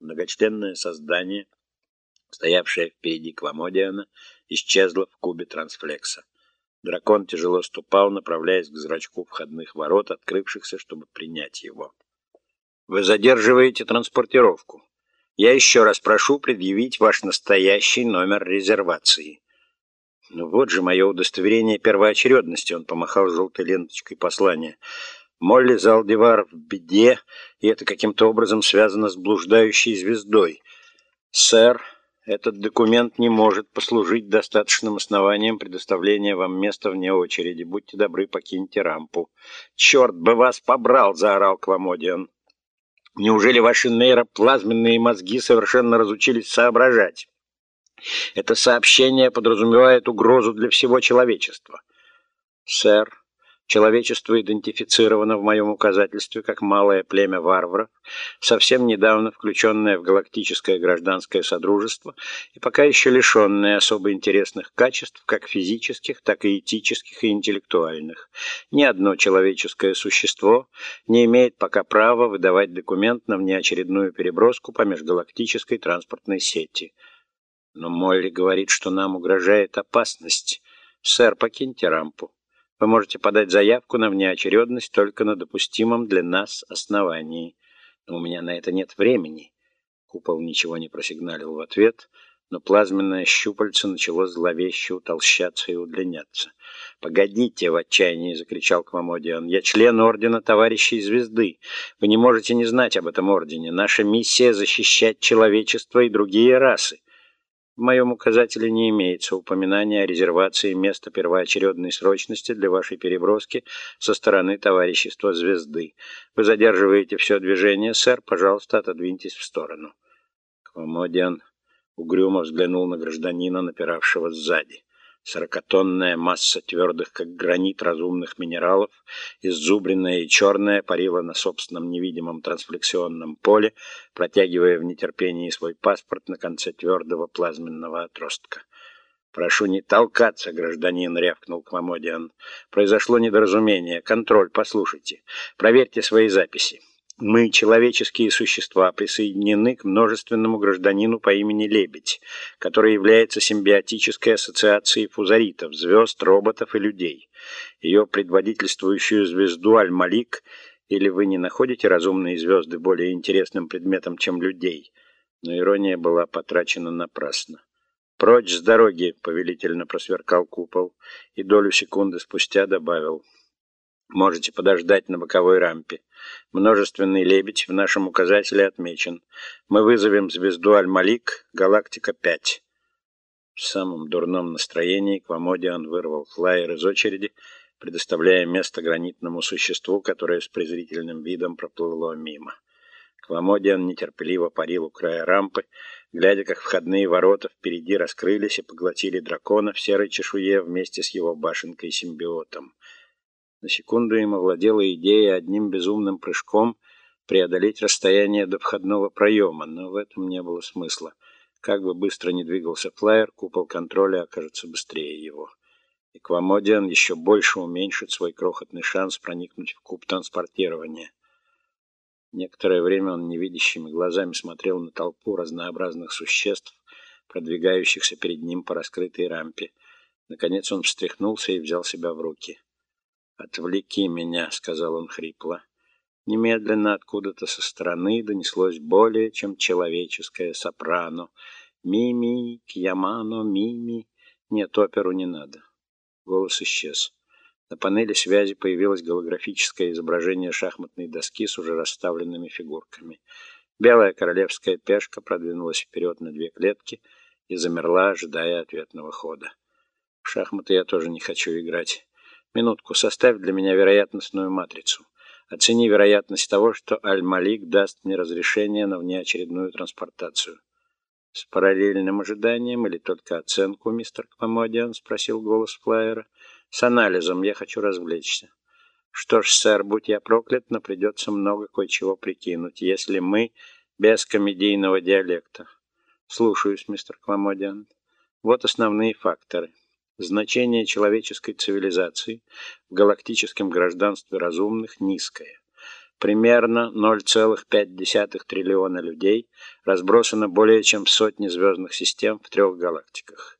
Многочленное создание, стоявшее впереди Квамодиана, исчезло в кубе трансфлекса. Дракон тяжело ступал, направляясь к зрачку входных ворот, открывшихся, чтобы принять его. «Вы задерживаете транспортировку. Я еще раз прошу предъявить ваш настоящий номер резервации». «Ну вот же мое удостоверение первоочередности», — он помахал желтой ленточкой послания. «Молли Залдивар в беде, и это каким-то образом связано с блуждающей звездой. Сэр, этот документ не может послужить достаточным основанием предоставления вам места вне очереди. Будьте добры, покиньте рампу». «Черт бы вас побрал!» — заорал Квамодиан. «Неужели ваши нейроплазменные мозги совершенно разучились соображать?» Это сообщение подразумевает угрозу для всего человечества. Сэр, человечество идентифицировано в моем указательстве как малое племя варваров, совсем недавно включенное в галактическое гражданское содружество и пока еще лишенное особо интересных качеств, как физических, так и этических и интеллектуальных. Ни одно человеческое существо не имеет пока права выдавать документ на внеочередную переброску по межгалактической транспортной сети. Но Молли говорит, что нам угрожает опасность. Сэр, покиньте рампу. Вы можете подать заявку на внеочередность только на допустимом для нас основании. Но у меня на это нет времени. Купол ничего не просигналил в ответ, но плазменное щупальце начало зловеще утолщаться и удлиняться. «Погодите!» — в отчаянии закричал Квамодиан. «Я член Ордена Товарищей Звезды. Вы не можете не знать об этом Ордене. Наша миссия — защищать человечество и другие расы. В моем указателе не имеется упоминания о резервации места первоочередной срочности для вашей переброски со стороны товарищества «Звезды». Вы задерживаете все движение, сэр, пожалуйста, отодвиньтесь в сторону. Комодиан угрюмо взглянул на гражданина, напиравшего сзади. Сорокатонная масса твердых, как гранит разумных минералов, иззубренная и черная, парила на собственном невидимом трансфлексионном поле, протягивая в нетерпении свой паспорт на конце твердого плазменного отростка. «Прошу не толкаться, гражданин», — рявкнул Кмамодиан. «Произошло недоразумение. Контроль, послушайте. Проверьте свои записи. Мы, человеческие существа, присоединены к множественному гражданину по имени Лебедь, который является симбиотической ассоциацией фузаритов, звезд, роботов и людей. Ее предводительствующую звезду Аль-Малик, или вы не находите разумные звезды более интересным предметом, чем людей? Но ирония была потрачена напрасно. «Прочь с дороги!» — повелительно просверкал купол, и долю секунды спустя добавил. «Можете подождать на боковой рампе. Множественный лебедь в нашем указателе отмечен. Мы вызовем звезду Аль-Малик, галактика 5. В самом дурном настроении Квамодиан вырвал флайер из очереди, предоставляя место гранитному существу, которое с презрительным видом проплыло мимо. Квамодиан нетерпеливо парил у края рампы, глядя, как входные ворота впереди раскрылись и поглотили дракона в серой чешуе вместе с его башенкой-симбиотом. На секунду им овладела идея одним безумным прыжком преодолеть расстояние до входного проема, но в этом не было смысла. Как бы быстро ни двигался флайер, купол контроля окажется быстрее его. И Квамодиан еще больше уменьшит свой крохотный шанс проникнуть в куб транспортирования. Некоторое время он невидящими глазами смотрел на толпу разнообразных существ, продвигающихся перед ним по раскрытой рампе. Наконец он встряхнулся и взял себя в руки. «Отвлеки меня», — сказал он хрипло. Немедленно откуда-то со стороны донеслось более чем человеческое сопрано. «Мими, Кьямано, Мими». Нет, оперу не надо. Голос исчез. На панели связи появилось голографическое изображение шахматной доски с уже расставленными фигурками. Белая королевская пешка продвинулась вперед на две клетки и замерла, ожидая ответного хода. В шахматы я тоже не хочу играть. Минутку, составь для меня вероятностную матрицу. Оцени вероятность того, что Аль-Малик даст мне разрешение на внеочередную транспортацию. С параллельным ожиданием или только оценку, мистер Квамодиан? Спросил голос флайера. С анализом я хочу развлечься. Что ж, сэр, будь я проклят, но придется много кое-чего прикинуть, если мы без комедийного диалекта. Слушаюсь, мистер Квамодиан. Вот основные факторы. Значение человеческой цивилизации в галактическом гражданстве разумных низкое. примерно 0,5 триллиона людей разбросано более чем в сотне звездных систем в трех галактиках.